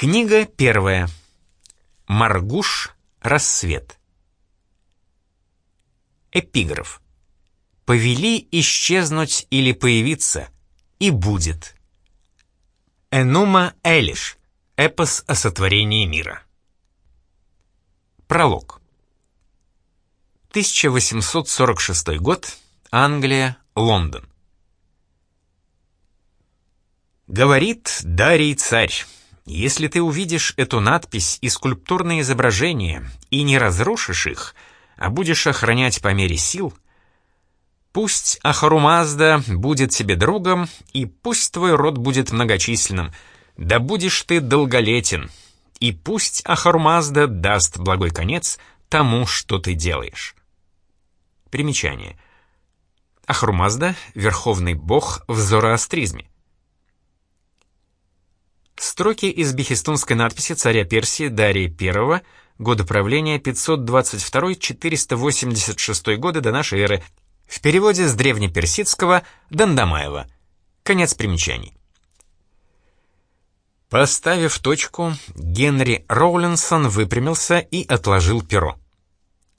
Книга первая. Маргуш. Рассвет. Эпиграф. Повели исчезнуть или появиться, и будет. Энума Элиш. Эпос о сотворении мира. Пролог. 1846 год. Англия. Лондон. Говорит Дарий царь. Если ты увидишь эту надпись и скульптурные изображения и не разрушишь их, а будешь охранять по мере сил, пусть Ахарумазда будет тебе другом, и пусть твой род будет многочисленным, да будешь ты долголетен, и пусть Ахарумазда даст благой конец тому, что ты делаешь. Примечание. Ахрумазда — верховный бог в зороастризме. Строки из бехистунской надписи царя Персии Дария I, года правления 522-486 годы до нашей эры, в переводе с древнеперсидского Дандамаева. Конец примечаний. Поставив точку, Генри Роулинсон выпрямился и отложил перо.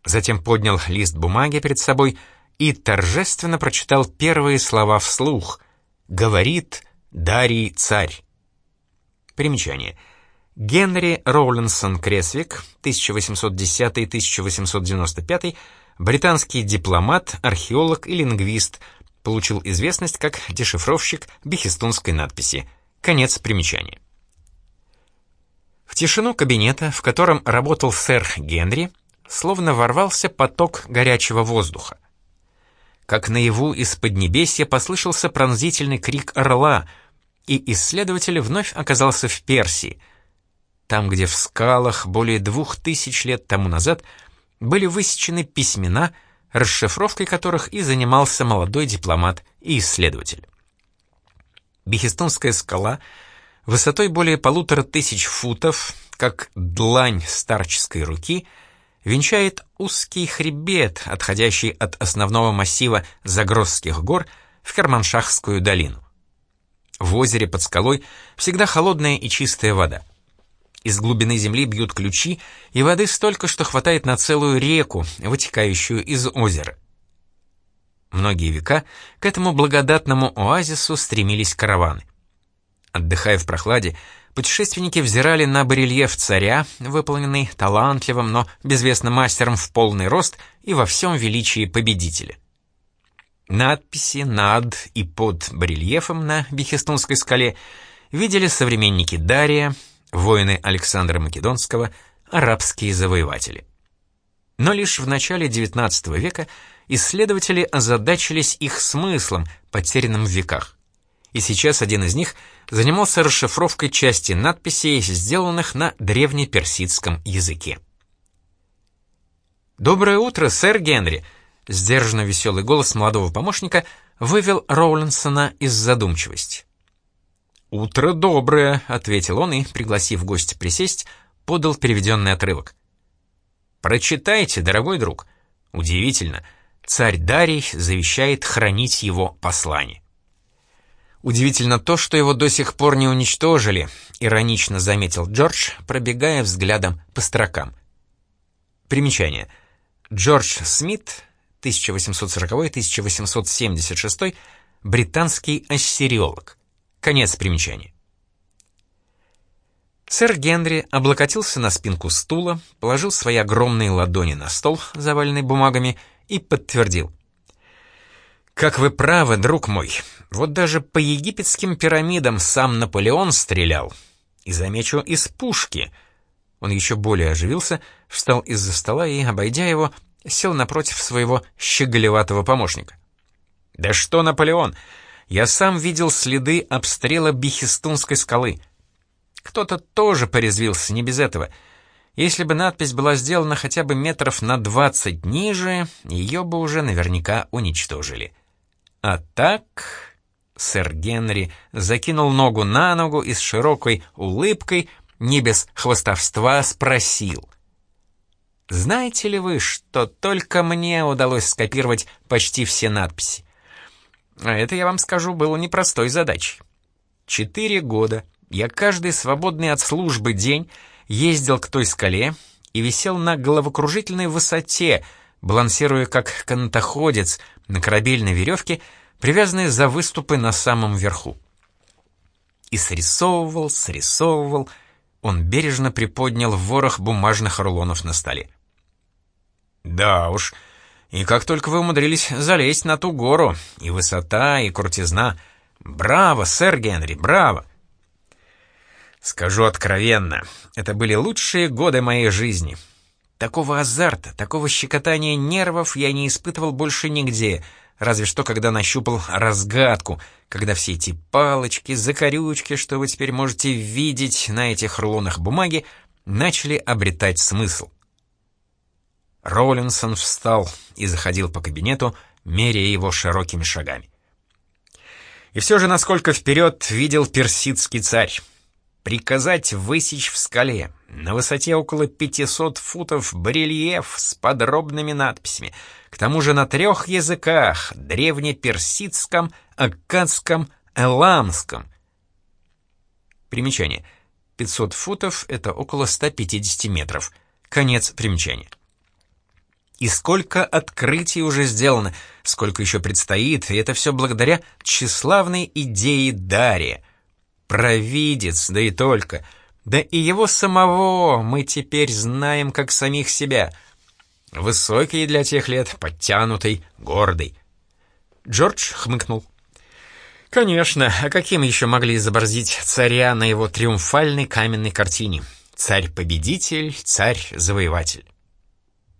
Затем поднял лист бумаги перед собой и торжественно прочитал первые слова вслух. «Говорит Дарий царь». Примечание. Генри Роулинсон Кресвик, 1810-1895, британский дипломат, археолог и лингвист, получил известность как дешифровщик бехистунской надписи. Конец примечания. В тишину кабинета, в котором работал сэр Генри, словно ворвался поток горячего воздуха. Как наяву из Поднебесья послышался пронзительный крик орла — и исследователь вновь оказался в Персии, там, где в скалах более двух тысяч лет тому назад были высечены письмена, расшифровкой которых и занимался молодой дипломат и исследователь. Бехистунская скала высотой более полутора тысяч футов, как длань старческой руки, венчает узкий хребет, отходящий от основного массива Загросских гор в Карманшахскую долину. В озере под скалой всегда холодная и чистая вода. Из глубины земли бьют ключи, и воды столько, что хватает на целую реку, вытекающую из озера. Многие века к этому благодатному оазису стремились караваны. Отдыхая в прохладе, путешественники взирали на барельеф царя, выполненный талантливым, но безвестным мастером в полный рост и во всем величии победителя. Надписи над и под барельефом на Бехистунской скале видели современники Дария, воины Александра Македонского, арабские завоеватели. Но лишь в начале XIX века исследователи озадачились их смыслом, потерянным в веках. И сейчас один из них занимался расшифровкой части надписей, сделанных на древнеперсидском языке. «Доброе утро, сэр Генри!» Сдержанно веселый голос молодого помощника вывел Роулинсона из задумчивости. «Утро доброе», — ответил он и, пригласив гостя присесть, подал переведенный отрывок. «Прочитайте, дорогой друг. Удивительно, царь Дарий завещает хранить его послание». «Удивительно то, что его до сих пор не уничтожили», — иронично заметил Джордж, пробегая взглядом по строкам. Примечание. Джордж Смит 1840-1876, британский ассириолог. Конец примечания. Сэр Генри облокотился на спинку стула, положил свои огромные ладони на стол, заваленный бумагами, и подтвердил. «Как вы правы, друг мой, вот даже по египетским пирамидам сам Наполеон стрелял. И, замечу, из пушки». Он еще более оживился, встал из-за стола и, обойдя его, сел напротив своего щеголеватого помощника. «Да что, Наполеон! Я сам видел следы обстрела Бихистунской скалы. Кто-то тоже порезвился, не без этого. Если бы надпись была сделана хотя бы метров на двадцать ниже, ее бы уже наверняка уничтожили. А так...» Сэр Генри закинул ногу на ногу и с широкой улыбкой, не без хвостовства, спросил — знаете ли вы, что только мне удалось скопировать почти все надписи? А это, я вам скажу, было непростой задачей. Четыре года, я каждый свободный от службы день ездил к той скале и висел на головокружительной высоте, балансируя как канатоходец на корабельной веревке, привязанной за выступы на самом верху. И срисовывал, срисовывал, он бережно приподнял ворох бумажных рулонов на столе. «Да уж, и как только вы умудрились залезть на ту гору, и высота, и крутизна. Браво, сэр Генри, браво!» Скажу откровенно, это были лучшие годы моей жизни. Такого азарта, такого щекотания нервов я не испытывал больше нигде, разве что когда нащупал разгадку, когда все эти палочки, закорючки, что вы теперь можете видеть на этих рулонах бумаги, начали обретать смысл. Роллинсон встал и заходил по кабинету, меряя его широкими шагами. И все же, насколько вперед видел персидский царь. Приказать высечь в скале, на высоте около 500 футов, барельеф с подробными надписями, к тому же на трех языках — древнеперсидском, аккадском, эламском. Примечание. 500 футов — это около 150 метров. Конец примечания. И сколько открытий уже сделано, сколько еще предстоит, и это все благодаря тщеславной идее Дария. Провидец, да и только. Да и его самого мы теперь знаем как самих себя. Высокий для тех лет, подтянутый, гордый. Джордж хмыкнул. Конечно, а каким еще могли изобразить царя на его триумфальной каменной картине? Царь-победитель, царь-завоеватель.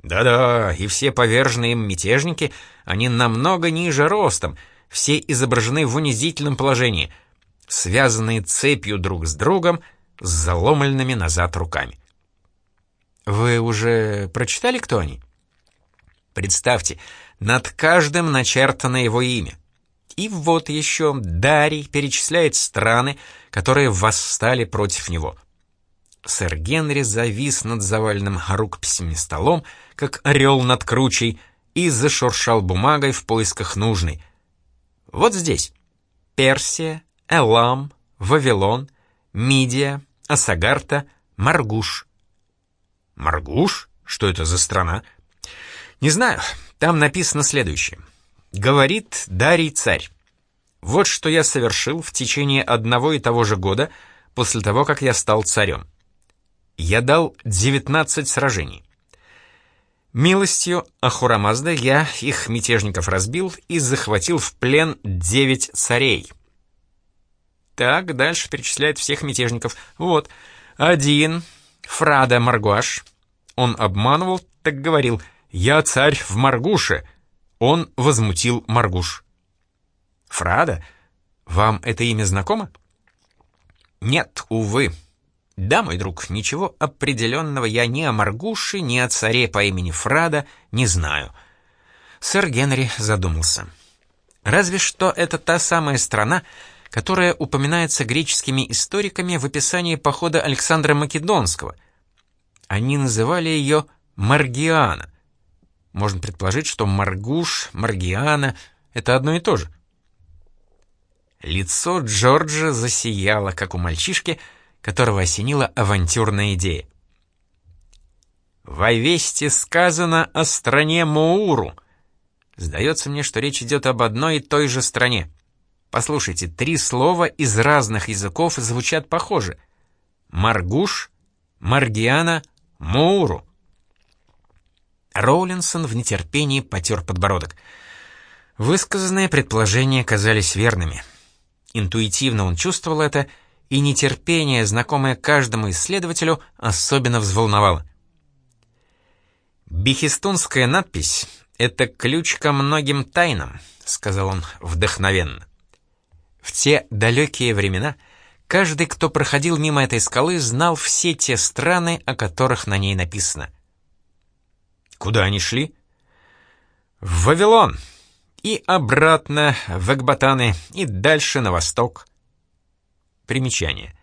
Да-да, и все поверженные им мятежники, они намного ниже ростом, все изображены в унизительном положении, связанные цепью друг с другом, с заломленными назад руками. Вы уже прочитали, кто они? Представьте, над каждым начертано его имя. И вот еще Дарий перечисляет страны, которые восстали против него — Сэр Генри завис над заваленным рукописями столом, как орел над кручей, и зашуршал бумагой в поисках нужной. Вот здесь. Персия, Элам, Вавилон, Мидия, Асагарта, Маргуш. Маргуш? Что это за страна? Не знаю, там написано следующее. Говорит Дарий царь. Вот что я совершил в течение одного и того же года после того, как я стал царем я дал 19 сражений. Милостью Ахурамазда я их мятежников разбил и захватил в плен 9 царей. Так, дальше перечисляет всех мятежников. Вот, один, Фрада Маргуаш. Он обманывал, так говорил, «Я царь в Маргуше». Он возмутил Маргуш. Фрада? Вам это имя знакомо? Нет, увы. Да, мой друг, ничего определенного я ни о Маргуше, ни о царе по имени Фрада не знаю. Сэр Генри задумался. Разве что это та самая страна, которая упоминается греческими историками в описании похода Александра Македонского. Они называли ее Маргиана. Можно предположить, что Маргуш, Маргиана — это одно и то же. Лицо Джорджа засияло, как у мальчишки — которого осенила авантюрная идея. «В вести сказано о стране Моуру. Сдается мне, что речь идет об одной и той же стране. Послушайте, три слова из разных языков звучат похоже. Маргуш, Маргиана, Моуру». Роулинсон в нетерпении потер подбородок. Высказанные предположения казались верными. Интуитивно он чувствовал это и нетерпение, знакомое каждому исследователю, особенно взволновало. «Бихистунская надпись — это ключ ко многим тайнам», — сказал он вдохновенно. В те далекие времена каждый, кто проходил мимо этой скалы, знал все те страны, о которых на ней написано. Куда они шли? В Вавилон. И обратно в Экбатаны, и дальше на восток. Примечание.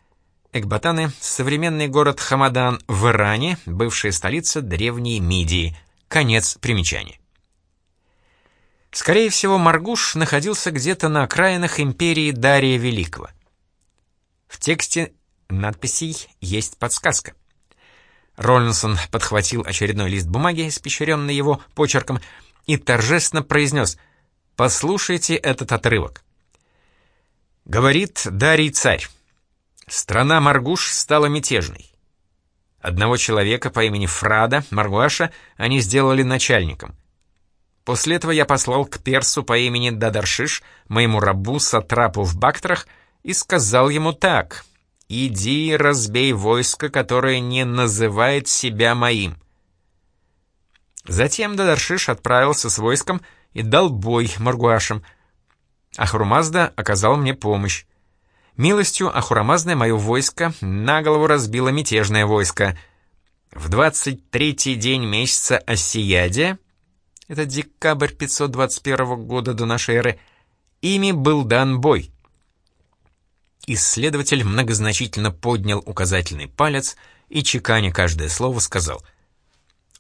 Экбатаны — современный город Хамадан в Иране, бывшая столица древней Мидии. Конец примечания. Скорее всего, Маргуш находился где-то на окраинах империи Дария Великого. В тексте надписей есть подсказка. Роллинсон подхватил очередной лист бумаги, испещренный его почерком, и торжественно произнес «Послушайте этот отрывок». Говорит Дарий царь. Страна Маргуш стала мятежной. Одного человека по имени Фрада, Маргуаша, они сделали начальником. После этого я послал к персу по имени Дадаршиш, моему рабу Сатрапу в Бактрах, и сказал ему так «Иди разбей войско, которое не называет себя моим». Затем Дадаршиш отправился с войском и дал бой Маргуашам. Ахрумазда оказал мне помощь. Милостью Ахурамазны мое войско на голову разбило мятежное войско. В 23-й день месяца Осиядия это декабрь 521 года до нашей эры, ими был дан бой. Исследователь многозначительно поднял указательный палец и, чеканя каждое слово, сказал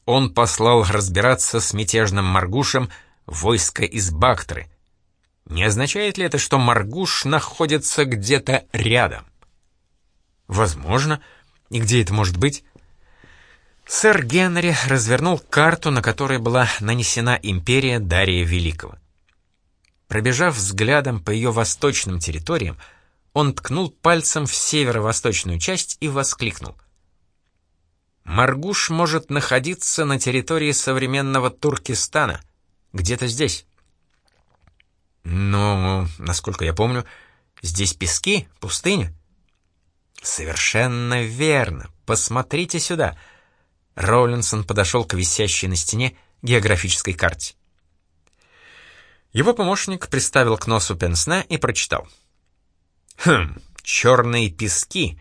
«Он послал разбираться с мятежным Маргушем войско из Бактры. Не означает ли это, что Маргуш находится где-то рядом?» «Возможно. И где это может быть?» Сэр Генри развернул карту, на которой была нанесена империя Дария Великого. Пробежав взглядом по ее восточным территориям, он ткнул пальцем в северо-восточную часть и воскликнул. «Маргуш может находиться на территории современного Туркестана, где-то здесь». «Но, насколько я помню, здесь пески, пустыня». «Совершенно верно. Посмотрите сюда». Роулинсон подошел к висящей на стене географической карте. Его помощник приставил к носу пенсне и прочитал. «Хм, черные пески.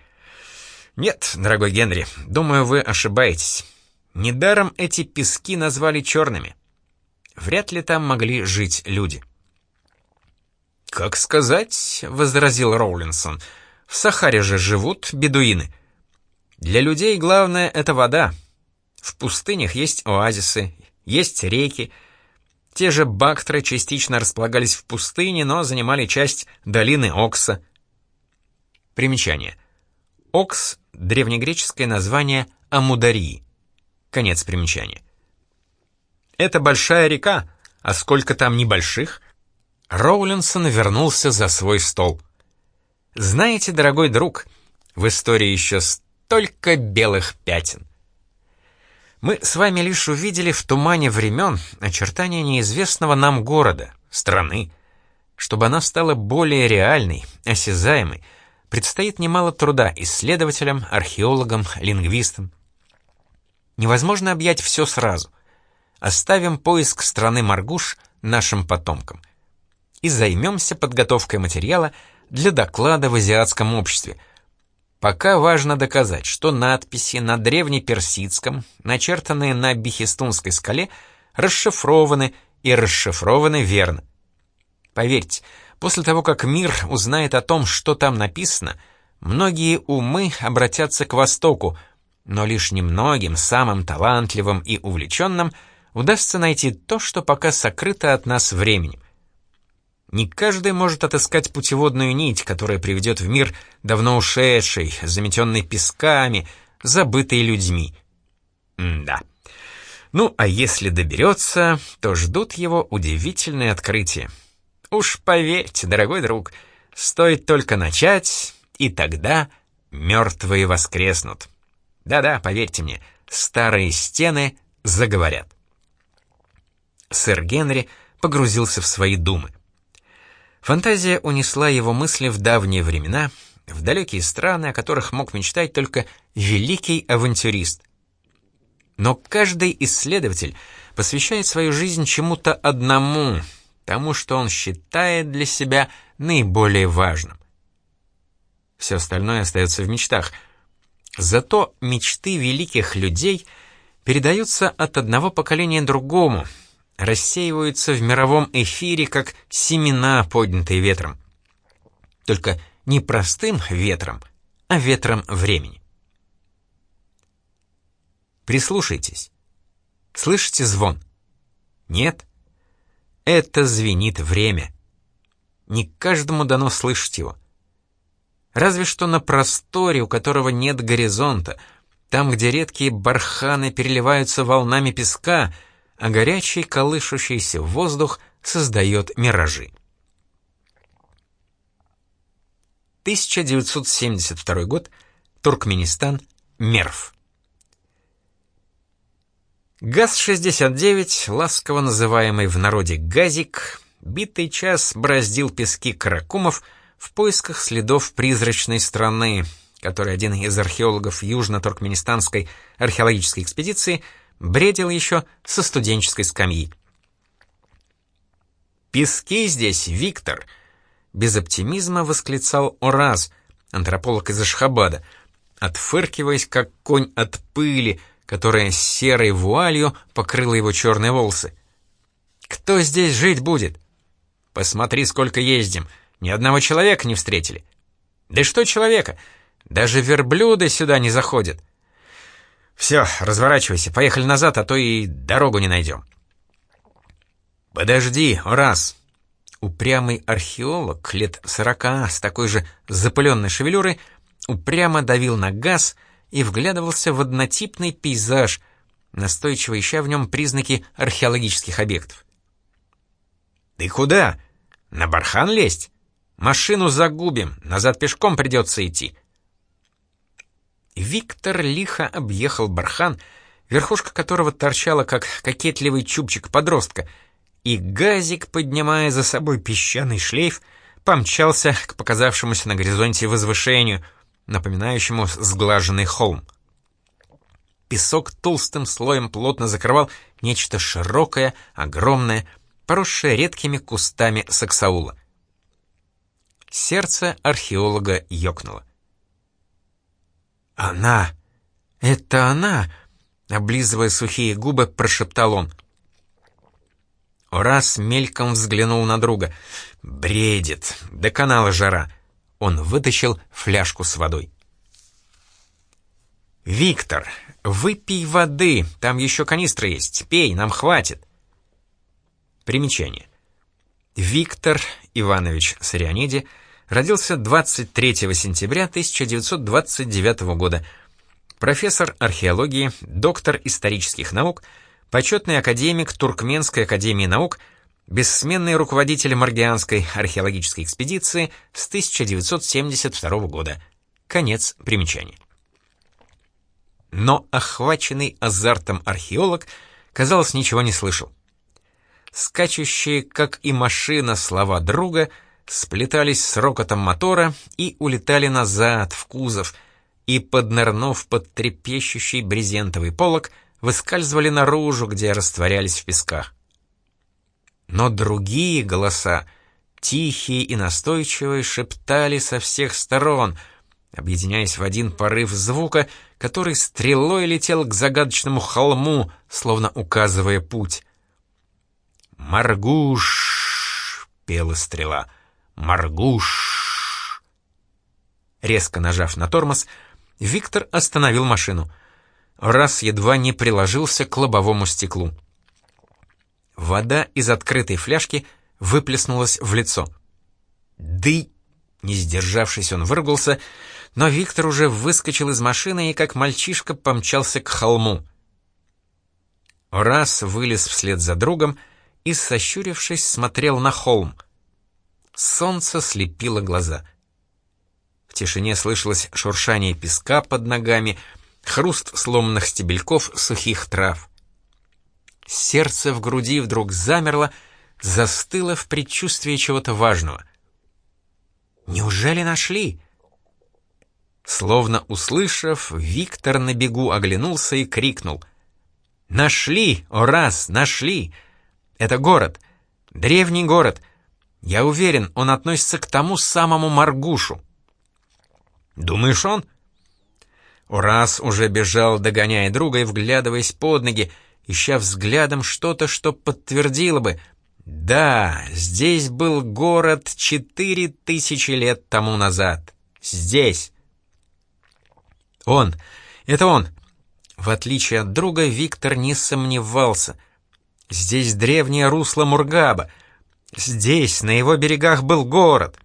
Нет, дорогой Генри, думаю, вы ошибаетесь. Недаром эти пески назвали черными. Вряд ли там могли жить люди». «Как сказать?» — возразил Роулинсон. «В Сахаре же живут бедуины. Для людей главное — это вода, в пустынях есть оазисы, есть реки. Те же бактры частично располагались в пустыне, но занимали часть долины Окса. Примечание. Окс — древнегреческое название Амударии. Конец примечания. Это большая река, а сколько там небольших? Роулинсон вернулся за свой стол. Знаете, дорогой друг, в истории еще столько белых пятен. Мы с вами лишь увидели в тумане времен очертания неизвестного нам города, страны. Чтобы она стала более реальной, осязаемой, предстоит немало труда исследователям, археологам, лингвистам. Невозможно объять все сразу. Оставим поиск страны Маргуш нашим потомкам. И займемся подготовкой материала для доклада в азиатском обществе – Пока важно доказать, что надписи на древнеперсидском, начертанные на Бихистунской скале, расшифрованы и расшифрованы верно. Поверьте, после того, как мир узнает о том, что там написано, многие умы обратятся к Востоку, но лишь немногим, самым талантливым и увлеченным, удастся найти то, что пока сокрыто от нас временем. Не каждый может отыскать путеводную нить, которая приведет в мир давно ушедший, заметенный песками, забытый людьми. М да. Ну, а если доберется, то ждут его удивительные открытия. Уж поверьте, дорогой друг, стоит только начать, и тогда мертвые воскреснут. Да-да, поверьте мне, старые стены заговорят. Сэр Генри погрузился в свои думы. Фантазия унесла его мысли в давние времена, в далекие страны, о которых мог мечтать только великий авантюрист. Но каждый исследователь посвящает свою жизнь чему-то одному, тому, что он считает для себя наиболее важным. Все остальное остается в мечтах. Зато мечты великих людей передаются от одного поколения другому — рассеиваются в мировом эфире, как семена, поднятые ветром. Только не простым ветром, а ветром времени. Прислушайтесь. Слышите звон? Нет? Это звенит время. Не каждому дано слышать его. Разве что на просторе, у которого нет горизонта, там, где редкие барханы переливаются волнами песка, а горячий колышущийся воздух создает миражи. 1972 год, Туркменистан, Мерв. ГАЗ-69, ласково называемый в народе «газик», битый час бороздил пески Каракумов в поисках следов призрачной страны, которой один из археологов Южно-Туркменистанской археологической экспедиции бредил еще со студенческой скамьи. «Пески здесь, Виктор!» — без оптимизма восклицал Ораз, антрополог из Ашхабада, отфыркиваясь, как конь от пыли — которая серой вуалью покрыла его черные волосы. «Кто здесь жить будет? Посмотри, сколько ездим. Ни одного человека не встретили. Да что человека? Даже верблюды сюда не заходят. Все, разворачивайся, поехали назад, а то и дорогу не найдем». «Подожди, раз!» Упрямый археолог лет сорока с такой же запыленной шевелюрой упрямо давил на газ — и вглядывался в однотипный пейзаж, настойчиво ища в нем признаки археологических объектов. «Ты куда? На бархан лезть? Машину загубим, назад пешком придется идти». Виктор лихо объехал бархан, верхушка которого торчала, как кокетливый чубчик подростка, и газик, поднимая за собой песчаный шлейф, помчался к показавшемуся на горизонте возвышению — напоминающему сглаженный холм. Песок толстым слоем плотно закрывал нечто широкое, огромное, поросшее редкими кустами саксаула. Сердце археолога ёкнуло. «Она! Это она!» — облизывая сухие губы, прошептал он. Раз мельком взглянул на друга. «Бредит! До канала жара!» Он вытащил фляжку с водой. «Виктор, выпей воды, там еще канистра есть, пей, нам хватит». Примечание. Виктор Иванович Сарианиди родился 23 сентября 1929 года. Профессор археологии, доктор исторических наук, почетный академик Туркменской академии наук – бессменный руководитель Маргианской археологической экспедиции с 1972 года. Конец примечания. Но охваченный азартом археолог, казалось, ничего не слышал. Скачущие, как и машина, слова друга сплетались с рокотом мотора и улетали назад, в кузов, и, поднырнув под трепещущий брезентовый полог, выскальзывали наружу, где растворялись в песках. Но другие голоса, тихие и настойчивые, шептали со всех сторон, объединяясь в один порыв звука, который стрелой летел к загадочному холму, словно указывая путь. «Маргуш!» — пела стрела. «Маргуш!» Резко нажав на тормоз, Виктор остановил машину. Раз едва не приложился к лобовому стеклу. Вода из открытой фляжки выплеснулась в лицо. «Ды!» Не сдержавшись, он выругался, но Виктор уже выскочил из машины и, как мальчишка, помчался к холму. Раз вылез вслед за другом и, сощурившись, смотрел на холм. Солнце слепило глаза. В тишине слышалось шуршание песка под ногами, хруст сломанных стебельков сухих трав. Сердце в груди вдруг замерло, застыло в предчувствии чего-то важного. «Неужели нашли?» Словно услышав, Виктор на бегу оглянулся и крикнул. «Нашли! О раз! Нашли! Это город! Древний город! Я уверен, он относится к тому самому Маргушу!» «Думаешь, он?» Ураз уже бежал, догоняя друга и вглядываясь под ноги, ища взглядом что-то, что подтвердило бы «Да, здесь был город четыре тысячи лет тому назад. Здесь». Он, это он. В отличие от друга, Виктор не сомневался. Здесь древнее русло Мургаба. Здесь, на его берегах, был город.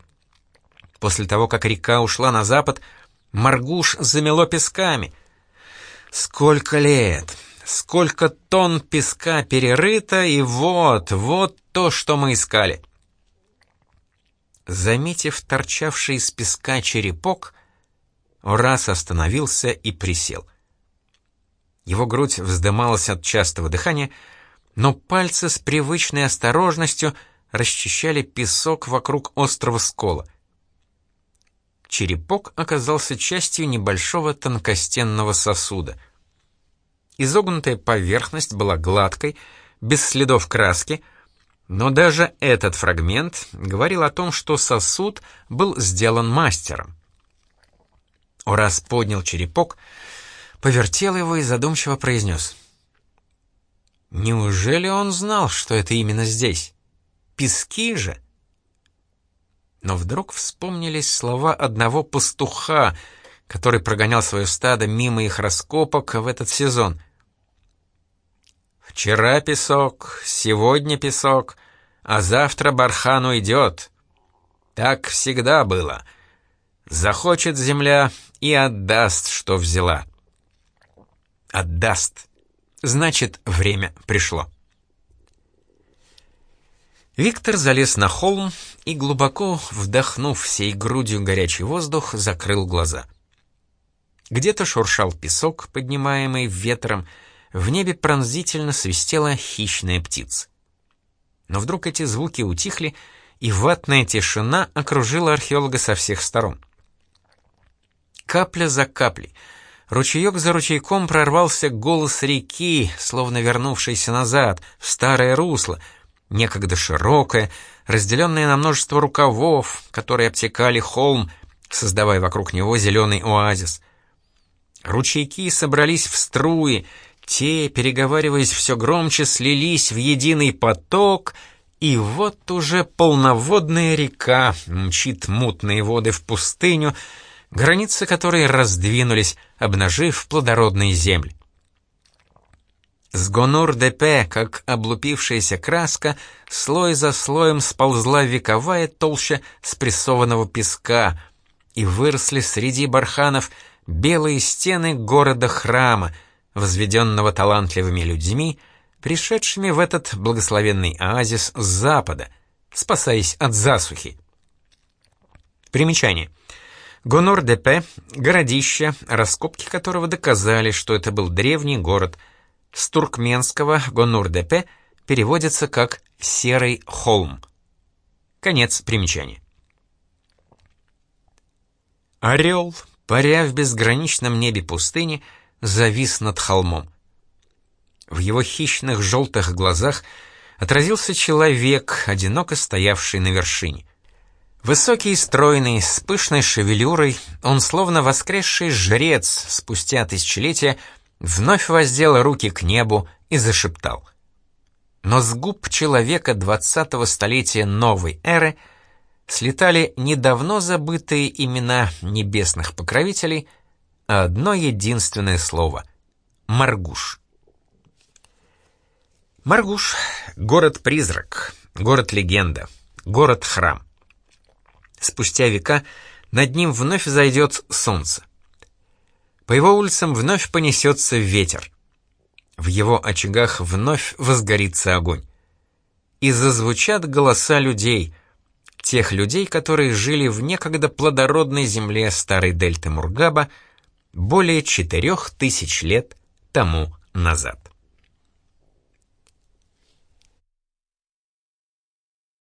после того, как река ушла на запад, Маргуш замело песками. Сколько лет, сколько тонн песка перерыто, и вот, вот то, что мы искали. Заметив торчавший из песка черепок, Орас остановился и присел. Его грудь вздымалась от частого дыхания, но пальцы с привычной осторожностью расчищали песок вокруг острого скола. Черепок оказался частью небольшого тонкостенного сосуда. Изогнутая поверхность была гладкой, без следов краски, но даже этот фрагмент говорил о том, что сосуд был сделан мастером. Орас поднял черепок, повертел его и задумчиво произнес. «Неужели он знал, что это именно здесь? Пески же!» Но вдруг вспомнились слова одного пастуха, который прогонял свое стадо мимо их раскопок в этот сезон. «Вчера песок, сегодня песок, а завтра бархан уйдет. Так всегда было. Захочет земля и отдаст, что взяла» отдаст. Значит, время пришло. Виктор залез на холм и, глубоко вдохнув всей грудью горячий воздух, закрыл глаза. Где-то шуршал песок, поднимаемый ветром, в небе пронзительно свистела хищная птица. Но вдруг эти звуки утихли, и ватная тишина окружила археолога со всех сторон. Капля за каплей — Ручеек за ручейком прорвался голос реки, словно вернувшийся назад, в старое русло, некогда широкое, разделенное на множество рукавов, которые обтекали холм, создавая вокруг него зеленый оазис. Ручейки собрались в струи, те, переговариваясь все громче, слились в единый поток, и вот уже полноводная река мчит мутные воды в пустыню, границы которой раздвинулись, обнажив плодородные земли. С Гонур-ДП, как облупившаяся краска, слой за слоем сползла вековая толща спрессованного песка, и выросли среди барханов белые стены города-храма, возведенного талантливыми людьми, пришедшими в этот благословенный оазис с запада, спасаясь от засухи. Примечание — Гонор-ДП — городище, раскопки которого доказали, что это был древний город. С туркменского Гонур-ДП переводится как «серый холм». Конец примечания. Орел, паря в безграничном небе пустыни, завис над холмом. В его хищных желтых глазах отразился человек, одиноко стоявший на вершине. Высокий стройный, с пышной шевелюрой, он словно воскресший жрец спустя тысячелетия вновь воздел руки к небу и зашептал. Но с губ человека двадцатого столетия новой эры слетали недавно забытые имена небесных покровителей, а одно единственное слово — Маргуш. Маргуш — город-призрак, город-легенда, город-храм спустя века над ним вновь зайдет солнце. По его улицам вновь понесется ветер. В его очагах вновь возгорится огонь. И зазвучат голоса людей, тех людей, которые жили в некогда плодородной земле старой дельты Мургаба более четырех тысяч лет тому назад.